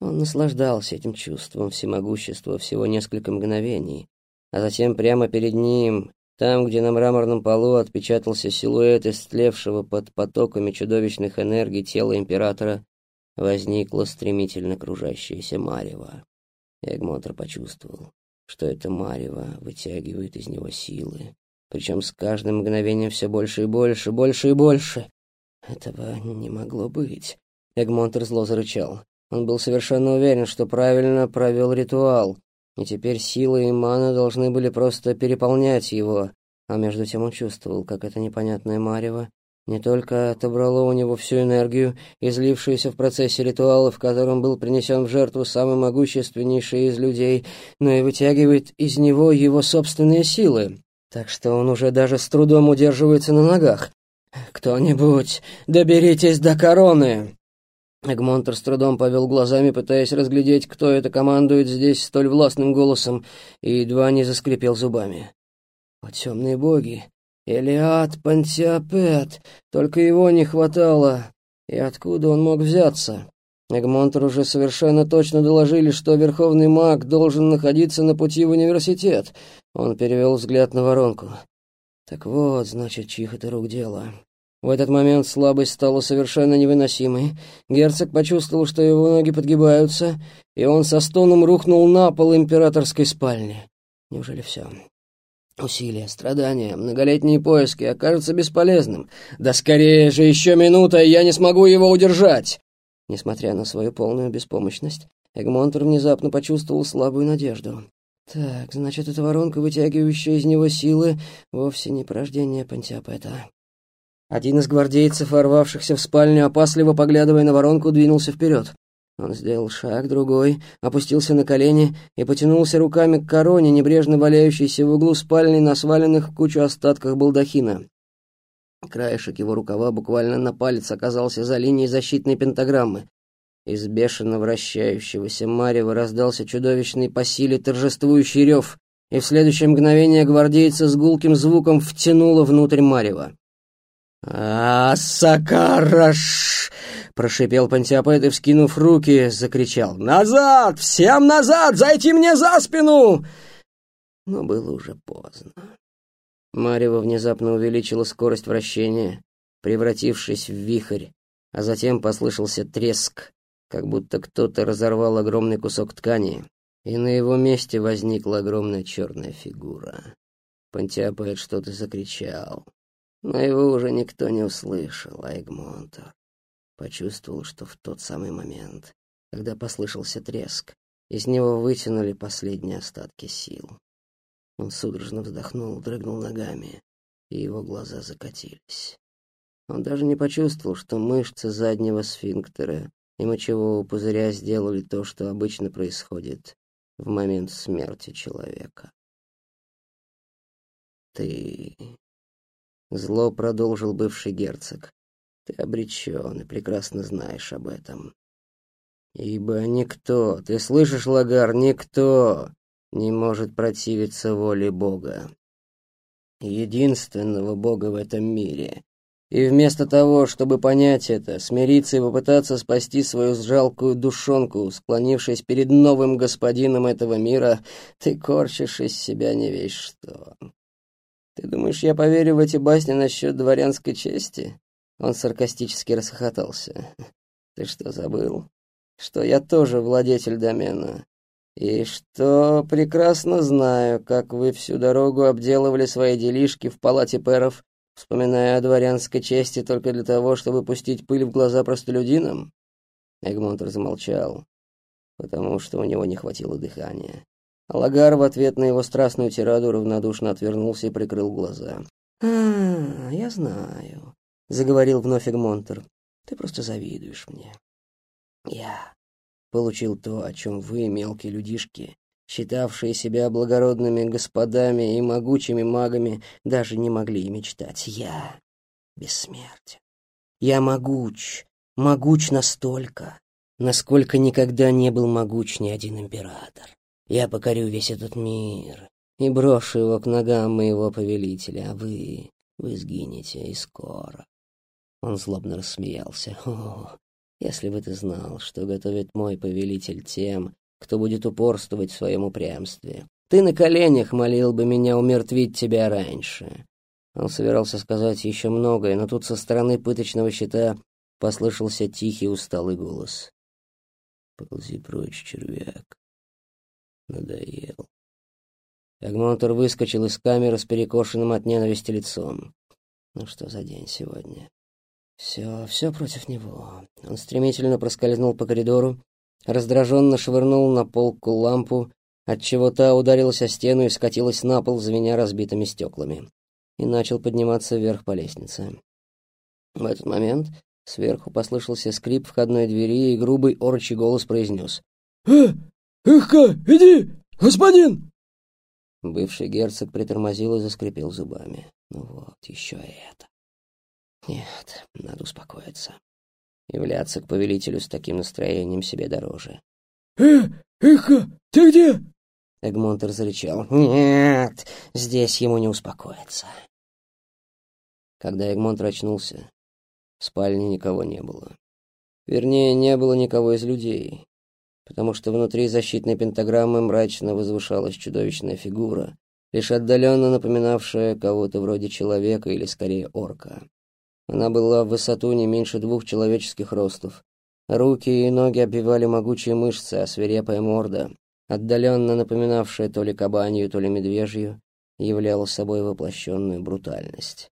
Он наслаждался этим чувством всемогущества всего несколько мгновений, а затем прямо перед ним, там, где на мраморном полу отпечатался силуэт истлевшего под потоками чудовищных энергий тела императора, возникло стремительно кружащееся марево. Эгмотр почувствовал, что это марево вытягивает из него силы, причем с каждым мгновением все больше и больше, больше и больше. Этого не могло быть. Эгмонтер зло зарычал. Он был совершенно уверен, что правильно провел ритуал, и теперь силы и мана должны были просто переполнять его, а между тем он чувствовал, как это непонятное марево не только отобрало у него всю энергию, излившуюся в процессе ритуала, в котором был принесен в жертву самый могущественнейший из людей, но и вытягивает из него его собственные силы, так что он уже даже с трудом удерживается на ногах. «Кто-нибудь, доберитесь до короны!» Эгмонтер с трудом повел глазами, пытаясь разглядеть, кто это командует здесь столь властным голосом, и едва не заскрипел зубами. «О, темные боги! Элиад Пантиопет! Только его не хватало! И откуда он мог взяться?» Эгмонтер уже совершенно точно доложили, что верховный маг должен находиться на пути в университет. Он перевел взгляд на воронку. «Так вот, значит, чьих это рук дело?» В этот момент слабость стала совершенно невыносимой. Герцог почувствовал, что его ноги подгибаются, и он со стоном рухнул на пол императорской спальни. Неужели все? Усилия, страдания, многолетние поиски окажутся бесполезным. Да скорее же, еще минута, и я не смогу его удержать! Несмотря на свою полную беспомощность, Эгмонтер внезапно почувствовал слабую надежду. Так, значит, эта воронка, вытягивающая из него силы, вовсе не порождение Пантиопета. Один из гвардейцев, ворвавшихся в спальню, опасливо поглядывая на воронку, двинулся вперед. Он сделал шаг, другой, опустился на колени и потянулся руками к короне, небрежно валяющейся в углу спальни на сваленных в кучу остатках балдахина. Краешек его рукава буквально на палец оказался за линией защитной пентаграммы. Из бешено вращающегося марева раздался чудовищный по силе торжествующий рев, и в следующее мгновение гвардейца с гулким звуком втянуло внутрь марева. «А, Сакараш!» — прошипел Пантиопет и, вскинув руки, закричал. «Назад! Всем назад! Зайти мне за спину!» Но было уже поздно. Марева внезапно увеличила скорость вращения, превратившись в вихрь, а затем послышался треск, как будто кто-то разорвал огромный кусок ткани, и на его месте возникла огромная черная фигура. Пантиопет что-то закричал. Но его уже никто не услышал, а почувствовал, что в тот самый момент, когда послышался треск, из него вытянули последние остатки сил. Он судорожно вздохнул, дрыгнул ногами, и его глаза закатились. Он даже не почувствовал, что мышцы заднего сфинктера и мочевого пузыря сделали то, что обычно происходит в момент смерти человека. «Ты Зло продолжил бывший герцог. Ты обречен и прекрасно знаешь об этом. Ибо никто, ты слышишь, Лагар, никто не может противиться воле Бога. Единственного Бога в этом мире. И вместо того, чтобы понять это, смириться и попытаться спасти свою жалкую душонку, склонившись перед новым господином этого мира, ты корчишь из себя не весь что. Ты думаешь, я поверю в эти басни насчет дворянской чести?» Он саркастически расхохотался. «Ты что, забыл? Что я тоже владетель домена. И что прекрасно знаю, как вы всю дорогу обделывали свои делишки в палате перов, вспоминая о дворянской чести только для того, чтобы пустить пыль в глаза простолюдинам?» Эгмонтер замолчал, потому что у него не хватило дыхания. Лагар в ответ на его страстную тираду равнодушно отвернулся и прикрыл глаза. «А, я знаю», — заговорил вновь Эгмонтер. «Ты просто завидуешь мне. Я получил то, о чем вы, мелкие людишки, считавшие себя благородными господами и могучими магами, даже не могли мечтать. Я бессмертен. Я могуч, могуч настолько, насколько никогда не был могуч ни один император. Я покорю весь этот мир и брошу его к ногам моего повелителя, а вы, вы сгинете и скоро. Он злобно рассмеялся. О, Если бы ты знал, что готовит мой повелитель тем, кто будет упорствовать в своем упрямстве, ты на коленях молил бы меня умертвить тебя раньше». Он собирался сказать еще многое, но тут со стороны пыточного щита послышался тихий усталый голос. «Ползи прочь, червяк. Надоел». Эгмонтер выскочил из камеры с перекошенным от ненависти лицом. Ну что за день сегодня? Все, все против него. Он стремительно проскользнул по коридору, раздраженно швырнул на полку лампу, отчего та ударилась о стену и скатилась на пол, звеня разбитыми стеклами, и начал подниматься вверх по лестнице. В этот момент сверху послышался скрип входной двери, и грубый орчий голос произнес. «Э, Эхка, иди, господин!» Бывший герцог притормозил и заскрипел зубами. Ну вот, еще и это. Нет, надо успокоиться. Являться к повелителю с таким настроением себе дороже. «Э, Эхо, ты где?» Эгмонтер зарычал. «Нет, здесь ему не успокоиться». Когда Эгмонтер очнулся, в спальне никого не было. Вернее, не было никого из людей потому что внутри защитной пентаграммы мрачно возвышалась чудовищная фигура, лишь отдаленно напоминавшая кого-то вроде человека или скорее орка. Она была в высоту не меньше двух человеческих ростов. Руки и ноги обвивали могучие мышцы, а свирепая морда, отдаленно напоминавшая то ли кабанью, то ли медвежью, являла собой воплощенную брутальность.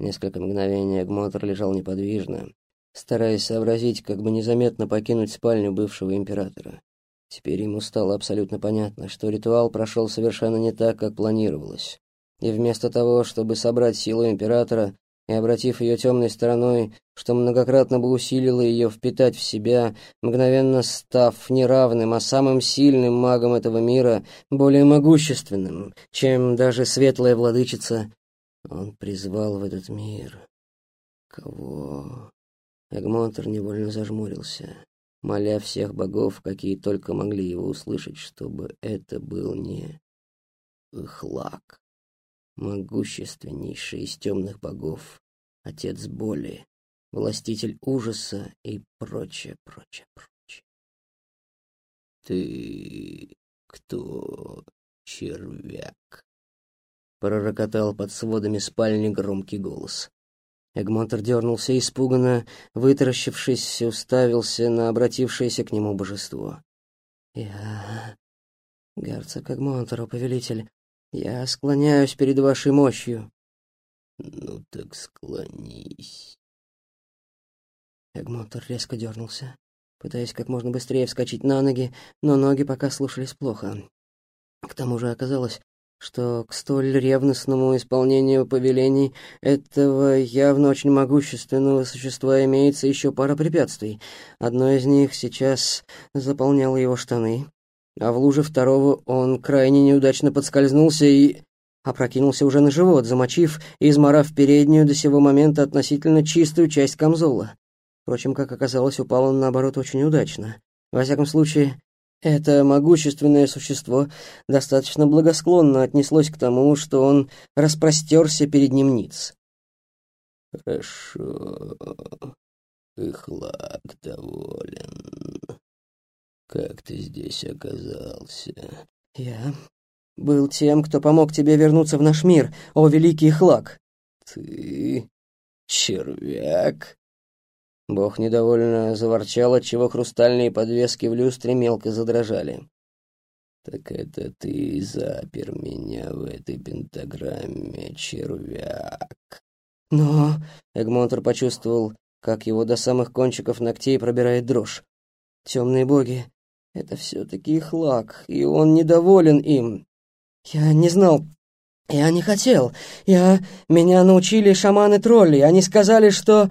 Несколько мгновений Эгмотор лежал неподвижно, стараясь сообразить, как бы незаметно покинуть спальню бывшего императора. Теперь ему стало абсолютно понятно, что ритуал прошел совершенно не так, как планировалось. И вместо того, чтобы собрать силу императора и, обратив ее темной стороной, что многократно бы усилило ее впитать в себя, мгновенно став неравным, а самым сильным магом этого мира, более могущественным, чем даже светлая владычица, он призвал в этот мир кого? Эгмонтер невольно зажмурился, моля всех богов, какие только могли его услышать, чтобы это был не Ихлак, могущественнейший из темных богов, отец боли, властитель ужаса и прочее, прочее, прочее. «Ты кто, червяк?» — пророкотал под сводами спальни громкий голос. Эгмонтер дернулся испуганно, вытаращившись, уставился на обратившееся к нему божество. «Я... герцог Эгмонтер, повелитель, я склоняюсь перед вашей мощью». «Ну так склонись». Эгмонтер резко дернулся, пытаясь как можно быстрее вскочить на ноги, но ноги пока слушались плохо. К тому же оказалось, что к столь ревностному исполнению повелений этого явно очень могущественного существа имеется еще пара препятствий. Одно из них сейчас заполняло его штаны, а в луже второго он крайне неудачно подскользнулся и опрокинулся уже на живот, замочив и изморав переднюю до сего момента относительно чистую часть камзола. Впрочем, как оказалось, упал он, наоборот, очень удачно. Во всяком случае, это могущественное существо достаточно благосклонно отнеслось к тому, что он распростерся перед ним ниц. «Хорошо, Ихлак доволен. Как ты здесь оказался?» «Я был тем, кто помог тебе вернуться в наш мир, о великий Ихлак». «Ты червяк?» Бог недовольно заворчал, отчего хрустальные подвески в люстре мелко задрожали. «Так это ты запер меня в этой пентаграмме, червяк!» Но Эгмонтер почувствовал, как его до самых кончиков ногтей пробирает дрожь. «Темные боги, это все-таки их лак, и он недоволен им. Я не знал, я не хотел. Я... Меня научили шаманы-тролли, они сказали, что...»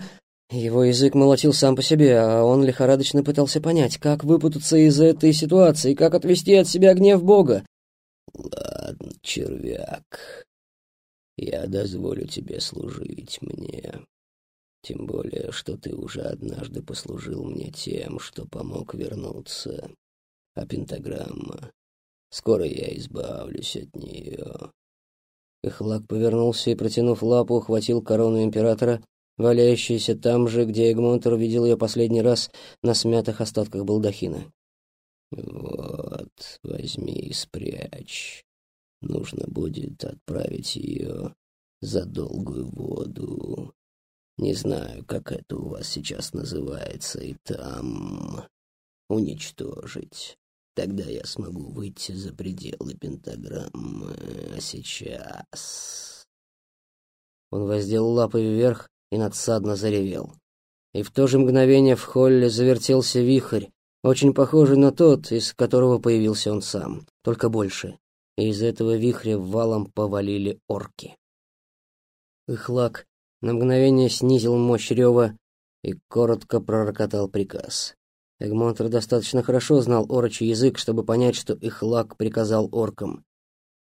Его язык молотил сам по себе, а он лихорадочно пытался понять, как выпутаться из этой ситуации, как отвести от себя гнев Бога. «Ладно, червяк, я дозволю тебе служить мне. Тем более, что ты уже однажды послужил мне тем, что помог вернуться. А пентаграмма... Скоро я избавлюсь от нее». Эхлак повернулся и, протянув лапу, ухватил корону императора валяющаяся там же, где Эгмонтер видел ее последний раз на смятых остатках балдахина. «Вот, возьми и спрячь. Нужно будет отправить ее за долгую воду. Не знаю, как это у вас сейчас называется, и там уничтожить. Тогда я смогу выйти за пределы пентаграммы. А сейчас... Он воздел лапы вверх и надсадно заревел. И в то же мгновение в холле завертелся вихрь, очень похожий на тот, из которого появился он сам, только больше. И из этого вихря валом повалили орки. Ихлак на мгновение снизил мощь рева и коротко пророкотал приказ. Эгмонтер достаточно хорошо знал орочий язык, чтобы понять, что Ихлак приказал оркам.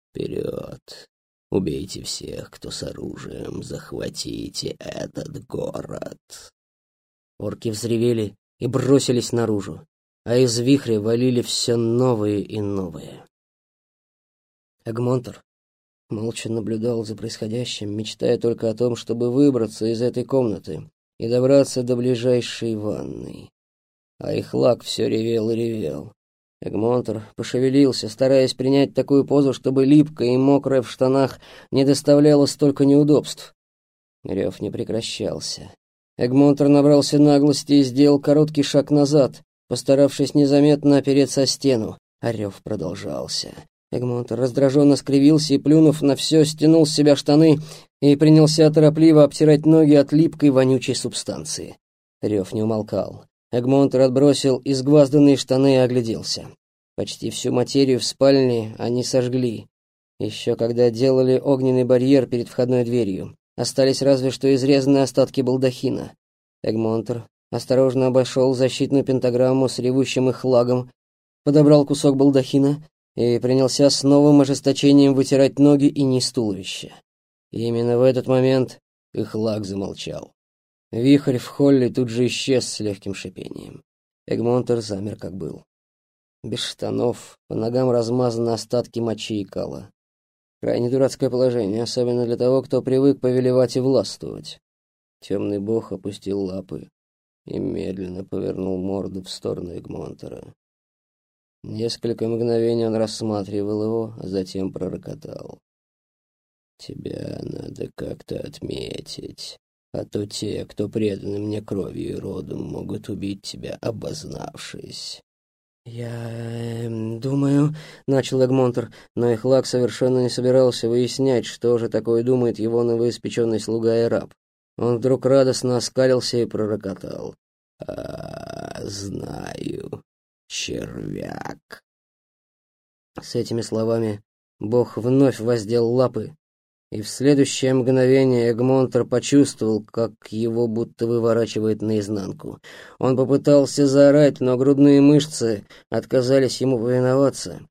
«Вперед! Убейте всех, кто с оружием, захватите этот город!» Орки взревели и бросились наружу, а из вихря валили все новые и новые. Эгмонтер молча наблюдал за происходящим, мечтая только о том, чтобы выбраться из этой комнаты и добраться до ближайшей ванной. А их лак все ревел и ревел. Эгмонтер пошевелился, стараясь принять такую позу, чтобы липкая и мокрая в штанах не доставляла столько неудобств. Рев не прекращался. Эгмонтер набрался наглости и сделал короткий шаг назад, постаравшись незаметно опереться о стену, а рев продолжался. Эгмонт раздраженно скривился и, плюнув на все, стянул с себя штаны и принялся торопливо обтирать ноги от липкой вонючей субстанции. Рев не умолкал. Эгмонтер отбросил изгвазданные штаны и огляделся. Почти всю материю в спальне они сожгли. Еще когда делали огненный барьер перед входной дверью. Остались разве что изрезанные остатки балдахина. Эгмонтер осторожно обошел защитную пентаграмму с ревущим их лагом, подобрал кусок балдахина и принялся с новым ожесточением вытирать ноги и низ туловища. И именно в этот момент их лак замолчал. Вихрь в холле тут же исчез с легким шипением. Эгмонтер замер как был. Без штанов, по ногам размазаны остатки мочи и кала. Крайне дурацкое положение, особенно для того, кто привык повелевать и властвовать. Темный бог опустил лапы и медленно повернул морду в сторону Эгмонтера. Несколько мгновений он рассматривал его, а затем пророкотал. «Тебя надо как-то отметить, а то те, кто преданы мне кровью и родом, могут убить тебя, обознавшись». «Я э, думаю...» — начал Эгмонтер, но Эхлак совершенно не собирался выяснять, что же такое думает его новоиспеченный слуга и раб. Он вдруг радостно оскалился и пророкотал. «А, знаю червяк. С этими словами Бог вновь воздел лапы, и в следующее мгновение Эгмонтер почувствовал, как его будто выворачивает наизнанку. Он попытался заорать, но грудные мышцы отказались ему повиноваться,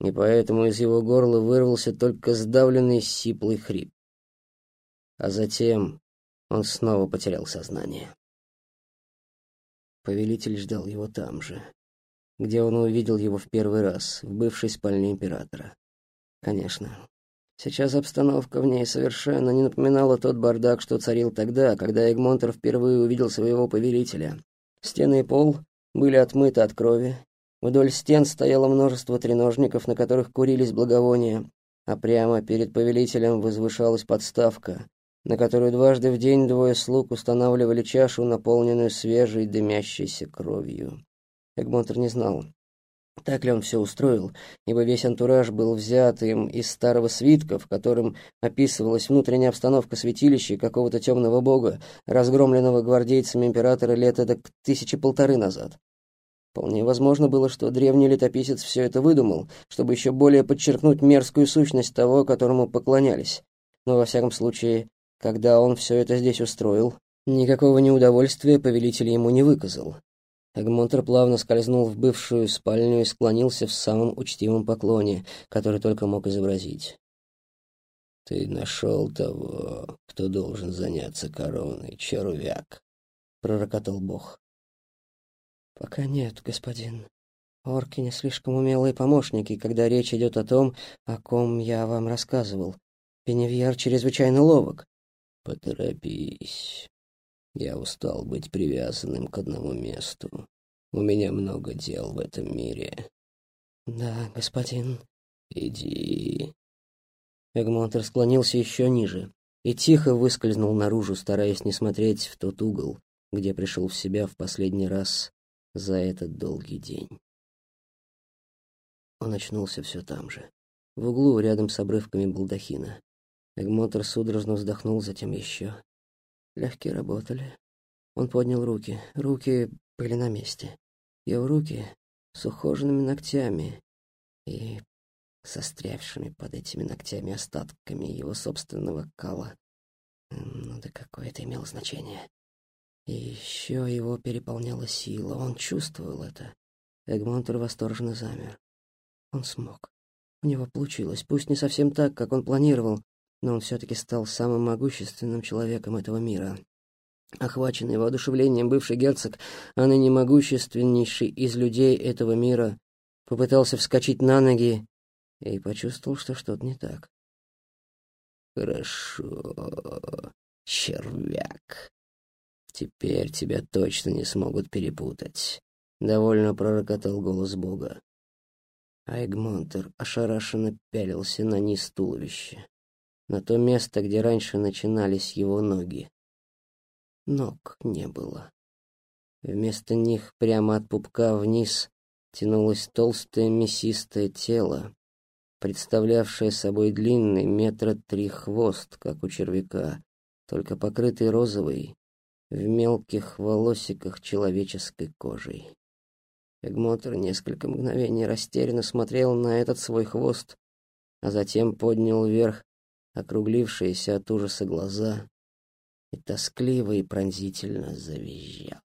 и поэтому из его горла вырвался только сдавленный сиплый хрип. А затем он снова потерял сознание. Повелитель ждал его там же, где он увидел его в первый раз, в бывшей спальне императора. Конечно. Сейчас обстановка в ней совершенно не напоминала тот бардак, что царил тогда, когда Эгмонтер впервые увидел своего повелителя. Стены и пол были отмыты от крови. Вдоль стен стояло множество треножников, на которых курились благовония, а прямо перед повелителем возвышалась подставка, на которую дважды в день двое слуг устанавливали чашу, наполненную свежей дымящейся кровью. Эгмонтер не знал, так ли он все устроил, ибо весь антураж был взят им из старого свитка, в котором описывалась внутренняя обстановка святилища какого-то темного бога, разгромленного гвардейцами императора лет так тысячи полторы назад. Вполне возможно было, что древний летописец все это выдумал, чтобы еще более подчеркнуть мерзкую сущность того, которому поклонялись. Но, во всяком случае, когда он все это здесь устроил, никакого неудовольствия повелитель ему не выказал. Эгмонтер плавно скользнул в бывшую спальню и склонился в самом учтивом поклоне, который только мог изобразить. «Ты нашел того, кто должен заняться короной, червяк», — пророкотал бог. «Пока нет, господин. Орки не слишком умелые помощники, когда речь идет о том, о ком я вам рассказывал. Пеневьер чрезвычайно ловок». «Поторопись. Я устал быть привязанным к одному месту. У меня много дел в этом мире. Да, господин. Иди. Эгмонтер склонился еще ниже и тихо выскользнул наружу, стараясь не смотреть в тот угол, где пришел в себя в последний раз за этот долгий день. Он очнулся все там же, в углу рядом с обрывками балдахина. Эгмотор судорожно вздохнул, затем еще. Легкие работали. Он поднял руки. Руки были на месте. Его руки с ухоженными ногтями и сострявшими под этими ногтями остатками его собственного кала. Ну да какое это имело значение. И еще его переполняла сила. Он чувствовал это. Эгмонтер восторженно замер. Он смог. У него получилось. Пусть не совсем так, как он планировал, но он все-таки стал самым могущественным человеком этого мира. Охваченный воодушевлением бывший герцог, а ныне могущественнейший из людей этого мира, попытался вскочить на ноги и почувствовал, что что-то не так. «Хорошо, червяк», Теперь тебя точно не смогут перепутать. Довольно пророкотал голос Бога. Айгмонтер ошарашенно пялился на низ туловища, на то место, где раньше начинались его ноги. Ног не было. Вместо них прямо от пупка вниз тянулось толстое мясистое тело, представлявшее собой длинный метра три хвост, как у червяка, только покрытый розовой, в мелких волосиках человеческой кожей. Эгмотор несколько мгновений растерянно смотрел на этот свой хвост, а затем поднял вверх округлившиеся от ужаса глаза и тоскливо и пронзительно завизжал.